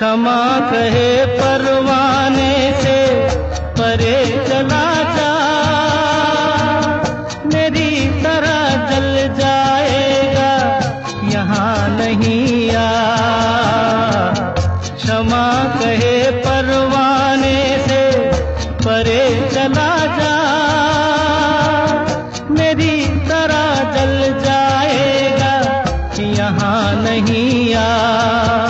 क्षमा कहे परवाने से, परे चला जा। मेरी तरह जल जाएगा, यहाँ नहीं आ। क्षमा कहे परवाने से, परे चला जा। मेरी तरह जल जाएगा, यहाँ नहीं आ।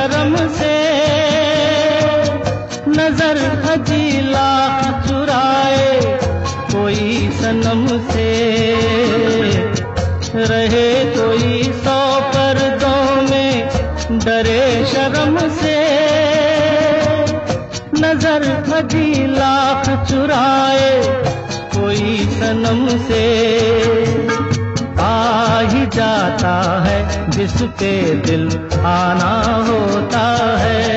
शर्म से नज़र हजीला चुराए, कोई सनम से रहे कोई सौ पर्दों में डरे शर्म से नज़र हजीला चुराए, कोई सनम से जाता है जिस पे दिल आना होता है।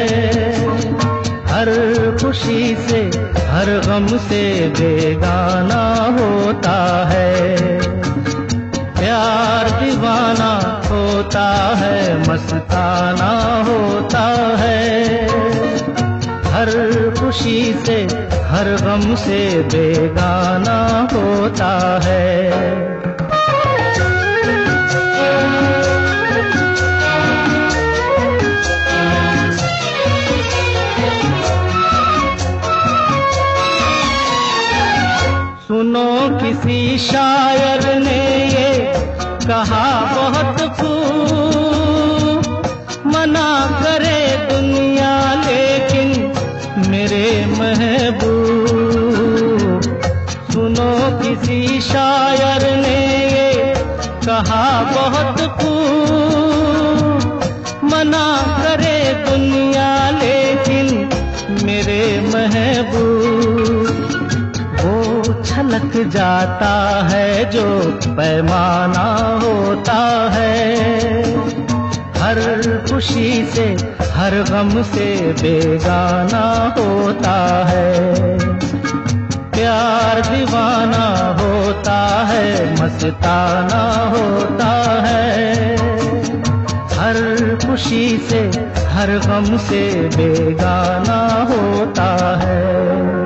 हर खुशी से, हर गम से बेगाना होता है। प्यार दीवाना होता है, मस्ताना होता है। हर खुशी से, हर गम से बेगाना होता है। किसी शायर ने ये कहा, बहुत मना करे दुनिया, लेकिन मेरे महबूब, सुनो किसी शायर ने ये कहा, बहुत खूब मना करे दुनिया, लेकिन मेरे महबूब छलक जाता है, जो पैमाना होता है। हर खुशी से, हर गम से बेगाना होता है। प्यार दीवाना होता है, मस्ताना होता है। हर खुशी से, हर गम से बेगाना होता है।